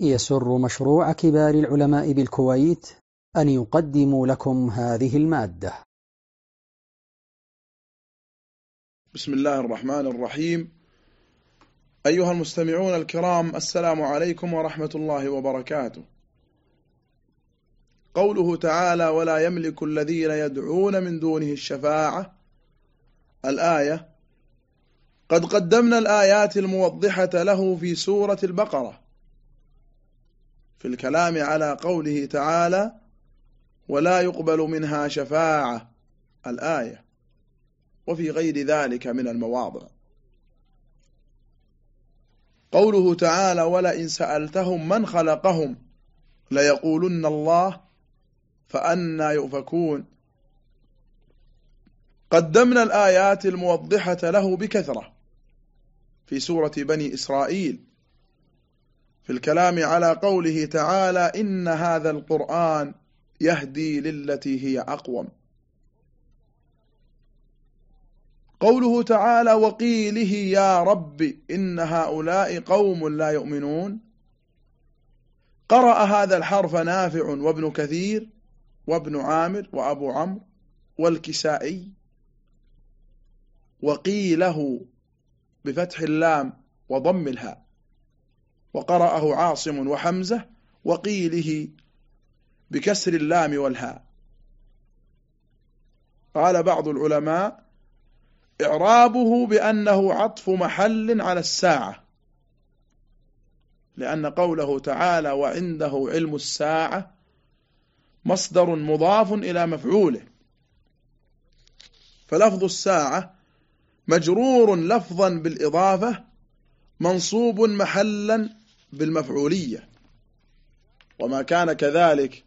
يسر مشروع كبار العلماء بالكويت أن يقدم لكم هذه المادة. بسم الله الرحمن الرحيم. أيها المستمعون الكرام السلام عليكم ورحمة الله وبركاته. قوله تعالى ولا يملك الذين يدعون من دونه الشفاعة الآية قد قدمنا الآيات الموضحة له في سورة البقرة في الكلام على قوله تعالى ولا يقبل منها شفاعة الآية. وفي غير ذلك من المواضع. قوله تعالى ولئن سألتهم من خلقهم ليقولن الله فأنا يؤفكون. قدمنا الآيات الموضحة له بكثرة في سورة بني إسرائيل. في الكلام على قوله تعالى إن هذا القرآن يهدي للتي هي أقوم. قوله تعالى وقيله يا رب إن هؤلاء قوم لا يؤمنون. قرأ هذا الحرف نافع وابن كثير وابن عامر وأبو عمرو والكسائي وقيله بفتح اللام وضم الهاء. وقرأه عاصم وحمزة وقيله بكسر اللام والهاء. قال بعض العلماء إعرابه بأنه عطف محل على الساعة لأن قوله تعالى وعنده علم الساعة مصدر مضاف إلى مفعوله. فلفظ الساعة مجرور لفظا بالإضافة منصوب محلا بالمفعولية. وما كان كذلك.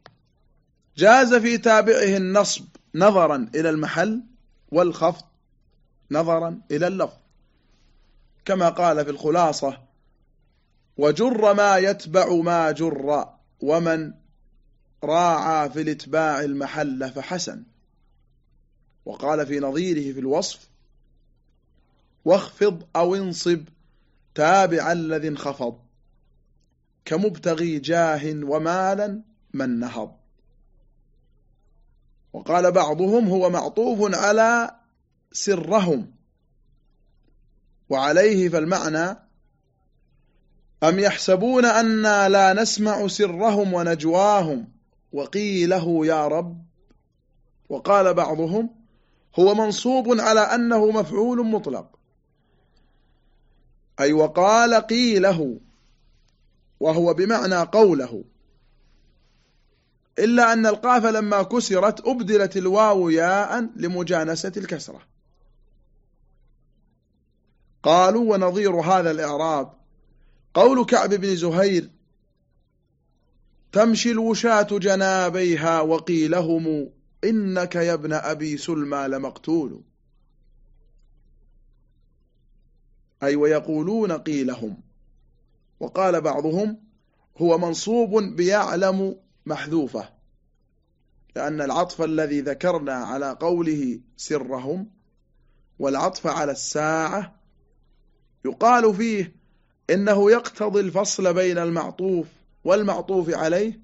جاز في تابعه النصب نظرا إلى المحل والخفض نظرا إلى اللفظ. كما قال في الخلاصة وجر ما يتبع ما جر ومن راعى في الإتباع المحل فحسن. وقال في نظيره في الوصف واخفض أو انصب تابع الذي انخفض. كمبتغي جاه ومالا من نهض. وقال بعضهم هو معطوف على سرهم. وعليه فالمعنى أم يحسبون أنا لا نسمع سرهم ونجواهم؟ وقيله يا رب. وقال بعضهم هو منصوب على أنه مفعول مطلق. أي وقال قيله وهو بمعنى قوله. إلا أن القاف لما كسرت أبدلت الواو ياء لمجانسة الكسرة. قالوا ونظير هذا الإعراب. قول كعب بن زهير تمشي الوشاة جنابيها وقيلهم إنك يا ابن أبي سلمى لمقتول. أي ويقولون قيلهم. وقال بعضهم هو منصوب بيعلم محذوفة لأن العطف الذي ذكرنا على قوله سرهم والعطف على الساعة يقال فيه إنه يقتضي الفصل بين المعطوف والمعطوف عليه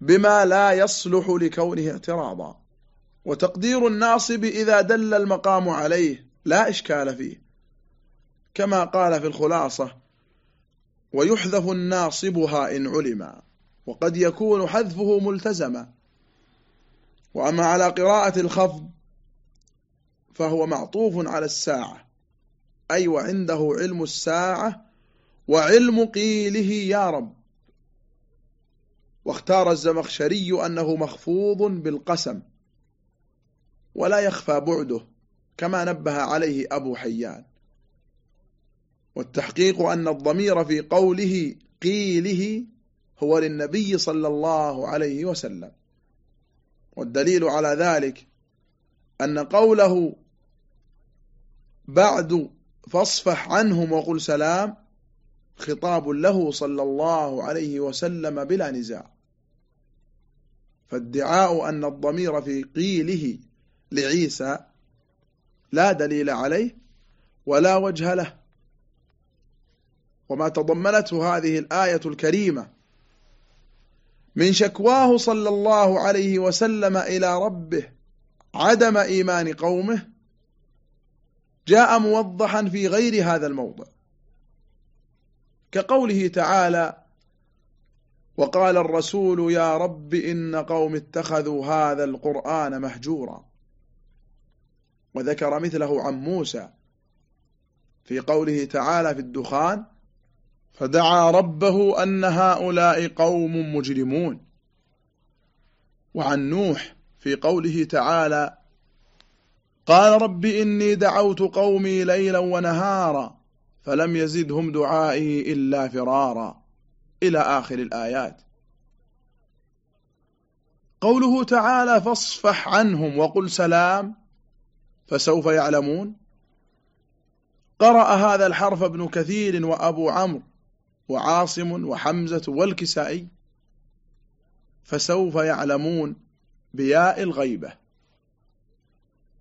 بما لا يصلح لكونه اعتراضا وتقدير الناصب إذا دل المقام عليه لا إشكال فيه كما قال في الخلاصة ويحذف الناصبها إن علما وقد يكون حذفه ملتزما وأما على قراءة الخفض فهو معطوف على الساعة أي وعنده علم الساعة وعلم قيله يا رب. واختار الزمخشري أنه مخفوض بالقسم ولا يخفى بعده كما نبه عليه أبو حيان. والتحقيق أن الضمير في قوله قيله هو للنبي صلى الله عليه وسلم. والدليل على ذلك أن قوله بعد فاصفح عنهم وقل سلام خطاب له صلى الله عليه وسلم بلا نزاع. فادعاء أن الضمير في قيله لعيسى لا دليل عليه ولا وجه له. وما تضمنته هذه الآية الكريمة. من شكواه صلى الله عليه وسلم إلى ربه عدم إيمان قومه جاء موضحا في غير هذا الموضع. كقوله تعالى وقال الرسول يا رب إن قوم اتخذوا هذا القرآن مهجورا. وذكر مثله عن موسى في قوله تعالى في الدخان فدعا ربه أن هؤلاء قوم مجرمون. وعن نوح في قوله تعالى قال رب إني دعوت قومي ليلا ونهارا فلم يزدهم دعائي إلا فرارا. إلى آخر الآيات. قوله تعالى فاصفح عنهم وقل سلام فسوف يعلمون. قرأ هذا الحرف ابن كثير وأبو عمرو. وعاصم وحمزة والكسائي فسوف يعلمون بياء الغيبة.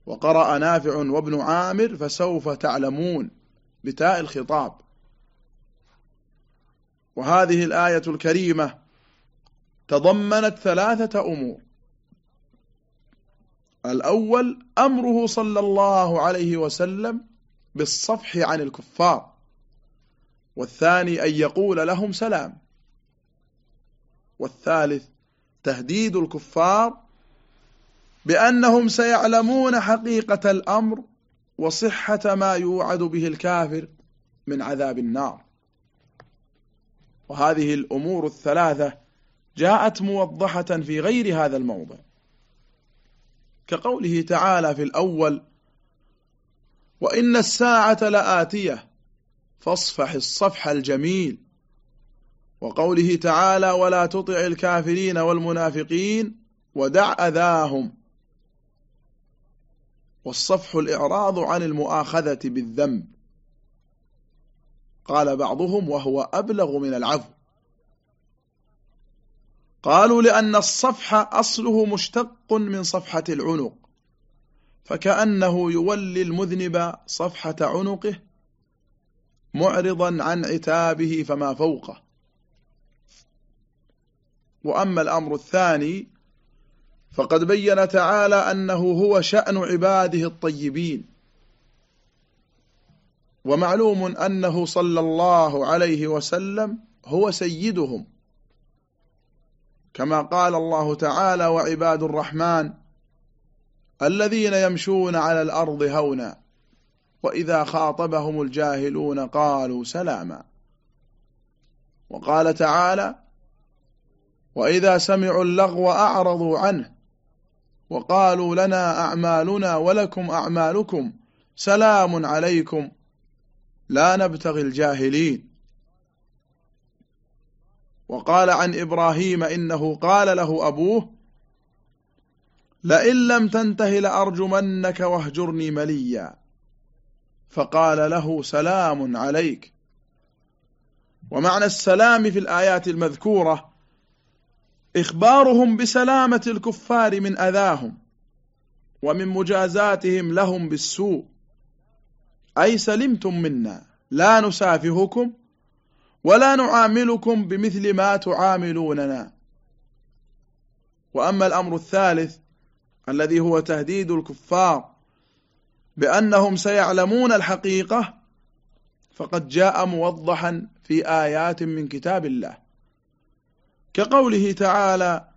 وقرأ نافع وابن عامر فسوف تعلمون بتاء الخطاب. وهذه الآية الكريمة تضمنت ثلاثة أمور. الأول أمره صلى الله عليه وسلم بالصفح عن الكفار. والثاني أن يقول لهم سلام. والثالث تهديد الكفار بأنهم سيعلمون حقيقة الأمر وصحة ما يوعد به الكافر من عذاب النار. وهذه الأمور الثلاثة جاءت موضحة في غير هذا الموضع. كقوله تعالى في الأول وإن الساعة لآتية فاصفح الصفح الجميل. وقوله تعالى ولا تطع الكافرين والمنافقين ودع أذاهم. والصفح الإعراض عن المؤاخذة بالذنب. قال بعضهم وهو أبلغ من العفو. قالوا لأن الصفح أصله مشتق من صفحة العنق فكأنه يولي المذنب صفحة عنقه معرضا عن عتابه فما فوقه. وأما الأمر الثاني فقد بين تعالى أنه هو شأن عباده الطيبين. ومعلوم أنه صلى الله عليه وسلم هو سيدهم. كما قال الله تعالى وعباد الرحمن الذين يمشون على الأرض هونا. وإذا خاطبهم الجاهلون قالوا سلاما. وقال تعالى وإذا سمعوا اللغو أعرضوا عنه وقالوا لنا أعمالنا ولكم أعمالكم سلام عليكم لا نبتغي الجاهلين. وقال عن إبراهيم إنه قال له أبوه لئن لم تنته لأرجمنك واهجرني مليا. فقال له سلام عليك. ومعنى السلام في الآيات المذكورة إخبارهم بسلامة الكفار من أذاهم ومن مجازاتهم لهم بالسوء. أي سلمتم منا لا نسافهكم ولا نعاملكم بمثل ما تعاملوننا. وأما الأمر الثالث الذي هو تهديد الكفار بأنهم سيعلمون الحقيقة فقد جاء موضحا في آيات من كتاب الله. كقوله تعالى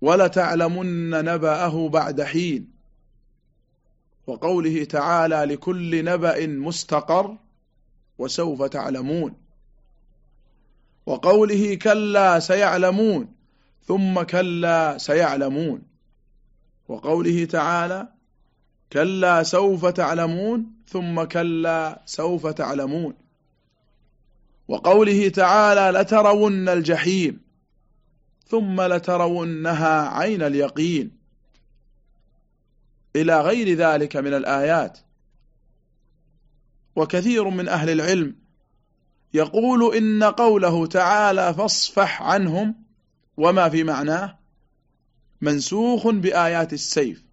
ولتعلمن نبأه بعد حين وقوله تعالى لكل نبأ مستقر وسوف تعلمون وقوله كلا سيعلمون ثم كلا سيعلمون وقوله تعالى كلا سوف تعلمون ثم كلا سوف تعلمون. وقوله تعالى لترون الجحيم ثم لترونها عين اليقين. إلى غير ذلك من الآيات. وكثير من أهل العلم يقول إن قوله تعالى فاصفح عنهم وما في معناه منسوخ بآيات السيف.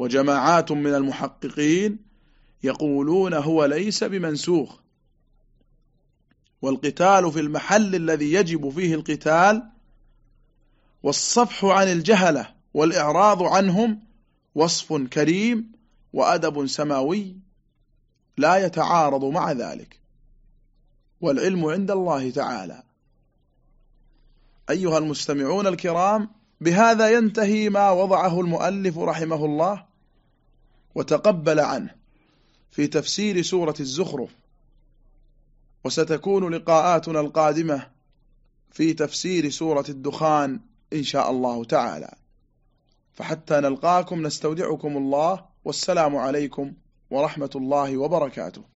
وجماعات من المحققين يقولون هو ليس بمنسوخ. والقتال في المحل الذي يجب فيه القتال والصفح عن الجهلة والإعراض عنهم وصف كريم وأدب سماوي لا يتعارض مع ذلك. والعلم عند الله تعالى. أيها المستمعون الكرام بهذا ينتهي ما وضعه المؤلف رحمه الله. وتقبل عنه في تفسير سورة الزخرف. وستكون لقاءاتنا القادمة في تفسير سورة الدخان إن شاء الله تعالى. فحتى نلقاكم نستودعكم الله والسلام عليكم ورحمة الله وبركاته.